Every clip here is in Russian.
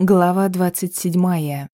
Глава двадцать седьмая.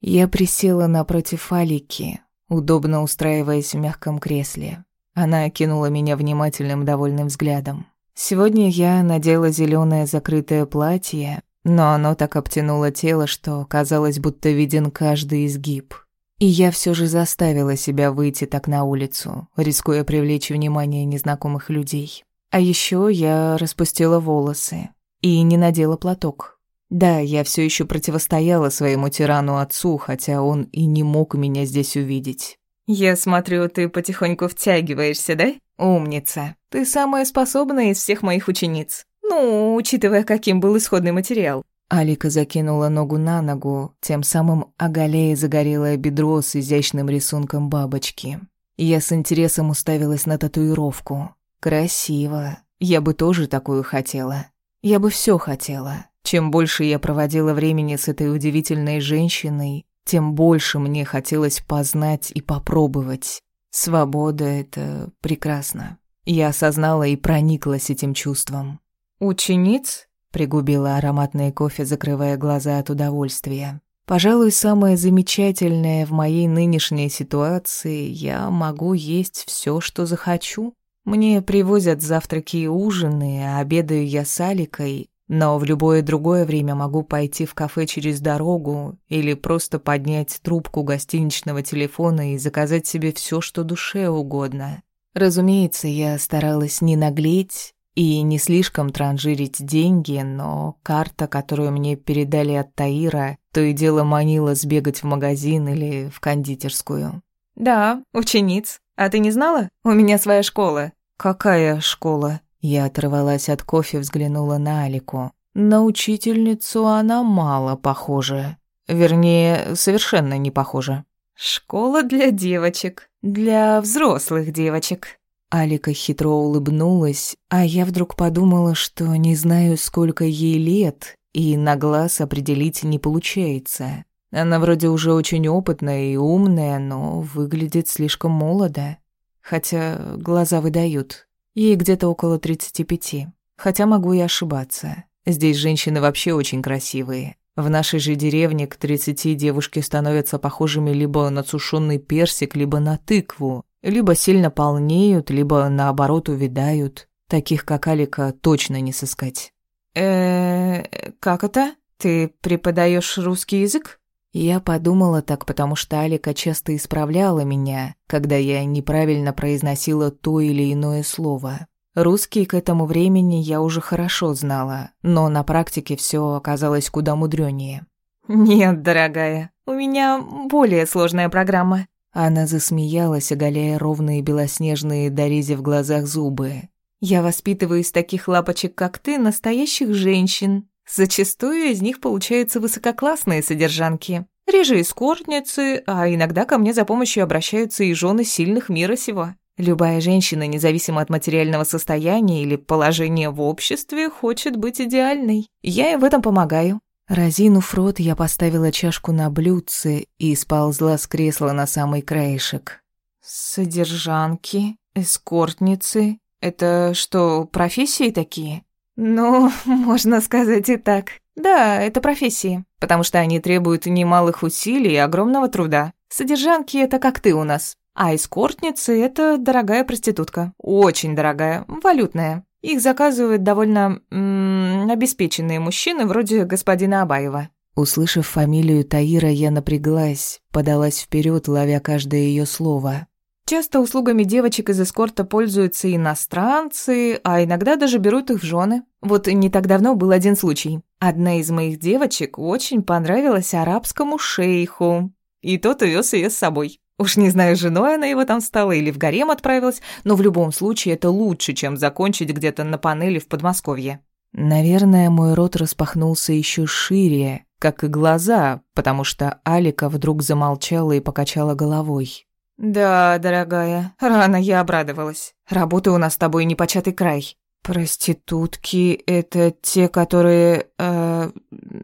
Я присела напротив Алики, удобно устраиваясь в мягком кресле. Она окинула меня внимательным довольным взглядом. Сегодня я надела зеленое закрытое платье, но оно так обтянуло тело, что казалось, будто виден каждый изгиб. И я все же заставила себя выйти так на улицу, рискуя привлечь внимание незнакомых людей. А еще я распустила волосы и не надела платок. Да, я все еще противостояла своему тирану-отцу, хотя он и не мог меня здесь увидеть. «Я смотрю, ты потихоньку втягиваешься, да? Умница. Ты самая способная из всех моих учениц. Ну, учитывая, каким был исходный материал». Алика закинула ногу на ногу, тем самым оголяя загорелое бедро с изящным рисунком бабочки. Я с интересом уставилась на татуировку. Красиво. Я бы тоже такую хотела. Я бы все хотела. Чем больше я проводила времени с этой удивительной женщиной, тем больше мне хотелось познать и попробовать. Свобода — это прекрасно. Я осознала и прониклась этим чувством. «Учениц?» — пригубила ароматный кофе, закрывая глаза от удовольствия. «Пожалуй, самое замечательное в моей нынешней ситуации — я могу есть все, что захочу. Мне привозят завтраки и ужины, а обедаю я с Аликой, но в любое другое время могу пойти в кафе через дорогу или просто поднять трубку гостиничного телефона и заказать себе все, что душе угодно. Разумеется, я старалась не наглеть и не слишком транжирить деньги, но карта, которую мне передали от Таира, то и дело манила сбегать в магазин или в кондитерскую. «Да, учениц. А ты не знала? У меня своя школа». «Какая школа?» Я оторвалась от кофе, взглянула на Алику. На учительницу она мало похожа. Вернее, совершенно не похожа. «Школа для девочек. Для взрослых девочек». Алика хитро улыбнулась, а я вдруг подумала, что не знаю, сколько ей лет, и на глаз определить не получается. Она вроде уже очень опытная и умная, но выглядит слишком молодо. Хотя глаза выдают. Ей где-то около 35. Хотя могу и ошибаться. Здесь женщины вообще очень красивые. В нашей же деревне к 30 девушки становятся похожими либо на сушеный персик, либо на тыкву. Либо сильно полнеют, либо наоборот увядают. Таких, как Алика, точно не сыскать. э как это? Ты преподаешь русский язык?» Я подумала так, потому что Алика часто исправляла меня, когда я неправильно произносила то или иное слово. Русский к этому времени я уже хорошо знала, но на практике все оказалось куда мудрёнее. «Нет, дорогая, у меня более сложная программа». Она засмеялась, оголяя ровные белоснежные дорези в глазах зубы. «Я воспитываю из таких лапочек, как ты, настоящих женщин. Зачастую из них получаются высококлассные содержанки. Реже эскортницы, а иногда ко мне за помощью обращаются и жены сильных мира сего. Любая женщина, независимо от материального состояния или положения в обществе, хочет быть идеальной. Я ей в этом помогаю. Разинув рот, я поставила чашку на блюдце и сползла с кресла на самый краешек. «Содержанки, эскортницы — это что, профессии такие?» «Ну, можно сказать и так. Да, это профессии, потому что они требуют немалых усилий и огромного труда. Содержанки — это как ты у нас. А эскортницы — это дорогая проститутка. Очень дорогая, валютная. Их заказывают довольно обеспеченные мужчины вроде господина Абаева. Услышав фамилию Таира, я напряглась, подалась вперед, ловя каждое ее слово. Часто услугами девочек из эскорта пользуются иностранцы, а иногда даже берут их в жены. Вот не так давно был один случай. Одна из моих девочек очень понравилась арабскому шейху, и тот увез ее с собой. Уж не знаю, женой она его там стала или в гарем отправилась, но в любом случае это лучше, чем закончить где-то на панели в Подмосковье. Наверное, мой рот распахнулся еще шире, как и глаза, потому что Алика вдруг замолчала и покачала головой. «Да, дорогая, рано я обрадовалась. Работы у нас с тобой непочатый край. Проститутки — это те, которые... Э,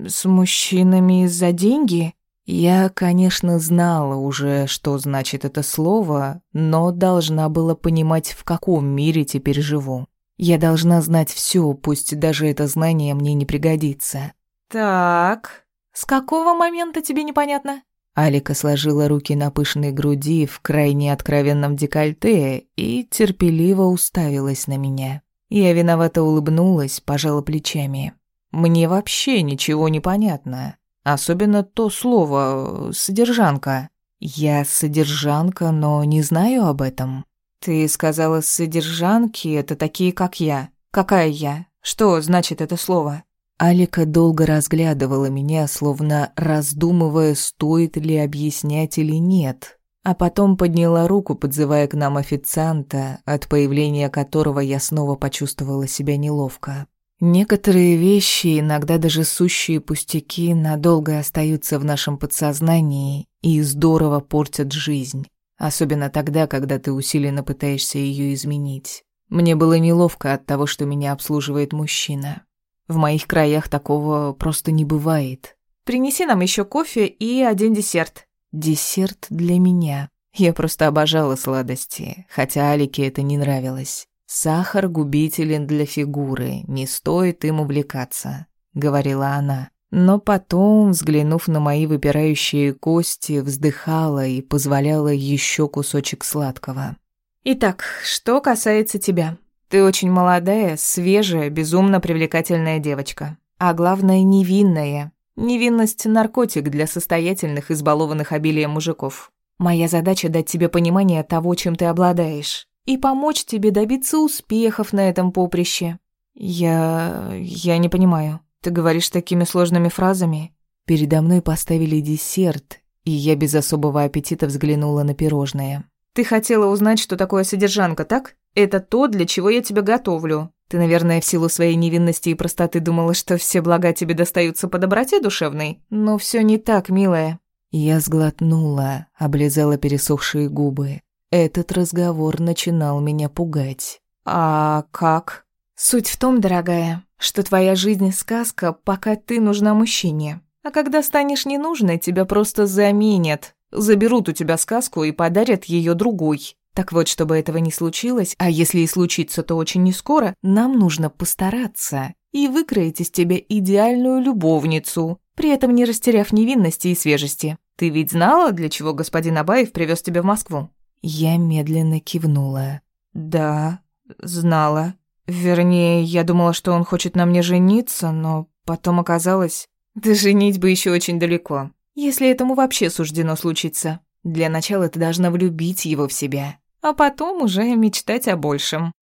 с мужчинами за деньги?» Я, конечно, знала уже, что значит это слово, но должна была понимать, в каком мире теперь живу. Я должна знать все, пусть даже это знание мне не пригодится. «Так, с какого момента тебе непонятно?» Алика сложила руки на пышной груди в крайне откровенном декольте и терпеливо уставилась на меня. Я виновато улыбнулась, пожала плечами. «Мне вообще ничего не понятно. Особенно то слово «содержанка». Я содержанка, но не знаю об этом. Ты сказала «содержанки» — это такие, как я. Какая я? Что значит это слово? Алика долго разглядывала меня, словно раздумывая, стоит ли объяснять или нет, а потом подняла руку, подзывая к нам официанта, от появления которого я снова почувствовала себя неловко. Некоторые вещи, иногда даже сущие пустяки, надолго остаются в нашем подсознании и здорово портят жизнь, особенно тогда, когда ты усиленно пытаешься ее изменить. Мне было неловко от того, что меня обслуживает мужчина. В моих краях такого просто не бывает. Принеси нам еще кофе и один десерт. Десерт для меня. Я просто обожала сладости, хотя Алике это не нравилось. Сахар губителен для фигуры, не стоит им увлекаться, говорила она. Но потом, взглянув на мои выпирающие кости, вздыхала и позволяла еще кусочек сладкого. Итак, что касается тебя. Ты очень молодая, свежая, безумно привлекательная девочка. А главное, невинная. Невинность – наркотик для состоятельных, избалованных обилием мужиков. Моя задача – дать тебе понимание того, чем ты обладаешь, и помочь тебе добиться успехов на этом поприще. Я... я не понимаю. Ты говоришь такими сложными фразами. Передо мной поставили десерт, и я без особого аппетита взглянула на пирожное. Ты хотела узнать, что такое содержанка, так? Это то, для чего я тебя готовлю. Ты, наверное, в силу своей невинности и простоты думала, что все блага тебе достаются по доброте душевной. Но все не так, милая. Я сглотнула, облизала пересохшие губы. Этот разговор начинал меня пугать. А как? Суть в том, дорогая, что твоя жизнь сказка, пока ты нужна мужчине. А когда станешь ненужной, тебя просто заменят. Заберут у тебя сказку и подарят ее другой. Так вот, чтобы этого не случилось, а если и случится, то очень нескоро, нам нужно постараться и выкроить из тебя идеальную любовницу, при этом не растеряв невинности и свежести. Ты ведь знала, для чего господин Абаев привез тебя в Москву? Я медленно кивнула. Да, знала. Вернее, я думала, что он хочет на мне жениться, но потом оказалось... Да женить бы еще очень далеко. Если этому вообще суждено случиться. Для начала ты должна влюбить его в себя, а потом уже мечтать о большем.